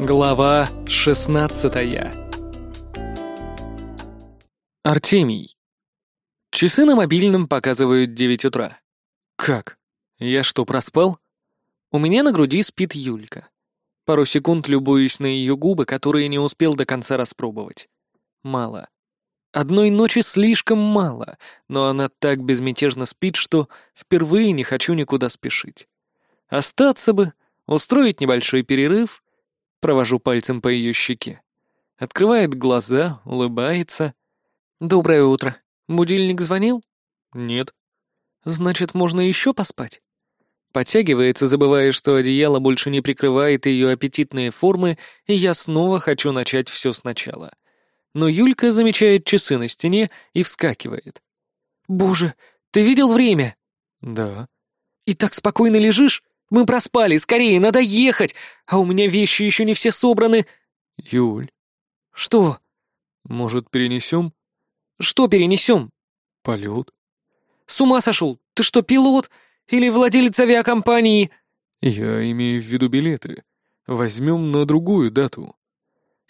Глава шестнадцатая Артемий. Часы на мобильном показывают девять утра. Как? Я что, проспал? У меня на груди спит Юлька. Пару секунд любуюсь на ее губы, которые не успел до конца распробовать. Мало. Одной ночи слишком мало, но она так безмятежно спит, что впервые не хочу никуда спешить. Остаться бы, устроить небольшой перерыв — Провожу пальцем по ее щеке. Открывает глаза, улыбается. «Доброе утро. Будильник звонил?» «Нет». «Значит, можно еще поспать?» Подтягивается, забывая, что одеяло больше не прикрывает ее аппетитные формы, и я снова хочу начать все сначала. Но Юлька замечает часы на стене и вскакивает. «Боже, ты видел время?» «Да». «И так спокойно лежишь? Мы проспали, скорее, надо ехать, а у меня вещи еще не все собраны». «Юль». «Что?» «Может, перенесем?» «Что перенесем?» «Полет». «С ума сошел? Ты что, пилот? Или владелец авиакомпании?» «Я имею в виду билеты. Возьмем на другую дату».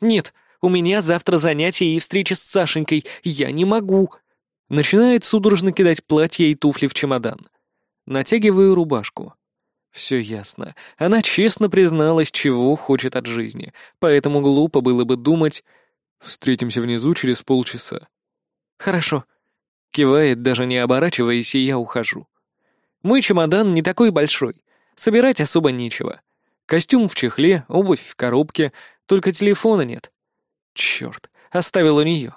«Нет, у меня завтра занятия и встреча с Сашенькой. Я не могу». Начинает судорожно кидать платье и туфли в чемодан. Натягиваю рубашку. Все ясно. Она честно призналась, чего хочет от жизни, поэтому глупо было бы думать... Встретимся внизу через полчаса. Хорошо. Кивает, даже не оборачиваясь, и я ухожу. Мой чемодан не такой большой. Собирать особо нечего. Костюм в чехле, обувь в коробке, только телефона нет. Черт, оставил у нее.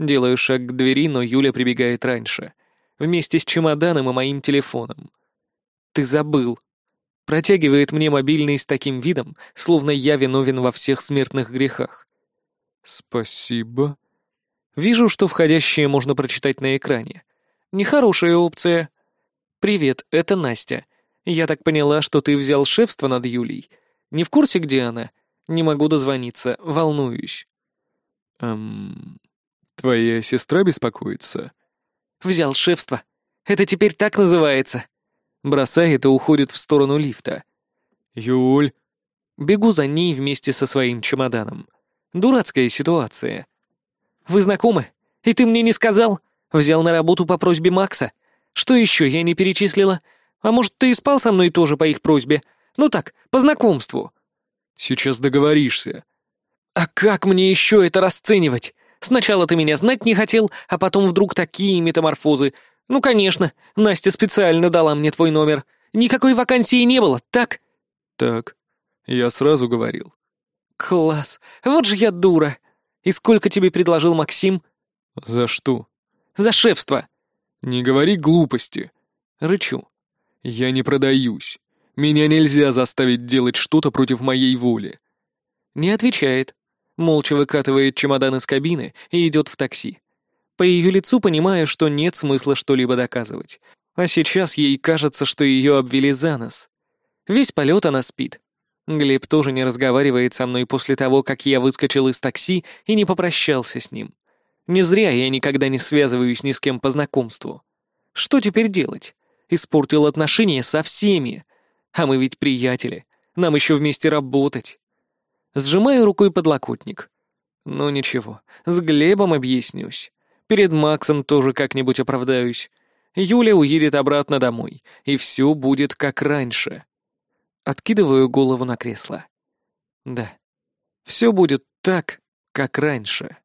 Делаю шаг к двери, но Юля прибегает раньше. Вместе с чемоданом и моим телефоном. Ты забыл. Протягивает мне мобильный с таким видом, словно я виновен во всех смертных грехах. «Спасибо». Вижу, что входящее можно прочитать на экране. Нехорошая опция. «Привет, это Настя. Я так поняла, что ты взял шефство над Юлей. Не в курсе, где она? Не могу дозвониться, волнуюсь». «Эм... Твоя сестра беспокоится?» «Взял шефство. Это теперь так называется». Бросает и уходит в сторону лифта. «Юль!» Бегу за ней вместе со своим чемоданом. Дурацкая ситуация. «Вы знакомы? И ты мне не сказал? Взял на работу по просьбе Макса. Что еще я не перечислила? А может, ты и спал со мной тоже по их просьбе? Ну так, по знакомству». «Сейчас договоришься». «А как мне еще это расценивать? Сначала ты меня знать не хотел, а потом вдруг такие метаморфозы. «Ну, конечно. Настя специально дала мне твой номер. Никакой вакансии не было, так?» «Так. Я сразу говорил». «Класс. Вот же я дура. И сколько тебе предложил Максим?» «За что?» «За шефство». «Не говори глупости». Рычу. «Я не продаюсь. Меня нельзя заставить делать что-то против моей воли». Не отвечает. Молча выкатывает чемодан из кабины и идет в такси. По ее лицу понимаю, что нет смысла что-либо доказывать. А сейчас ей кажется, что ее обвели за нос. Весь полет она спит. Глеб тоже не разговаривает со мной после того, как я выскочил из такси и не попрощался с ним. Не зря я никогда не связываюсь ни с кем по знакомству. Что теперь делать? Испортил отношения со всеми. А мы ведь приятели. Нам еще вместе работать. Сжимаю рукой подлокотник. Ну ничего, с Глебом объяснюсь. Перед Максом тоже как-нибудь оправдаюсь. Юля уедет обратно домой, и все будет как раньше. Откидываю голову на кресло. Да, все будет так, как раньше.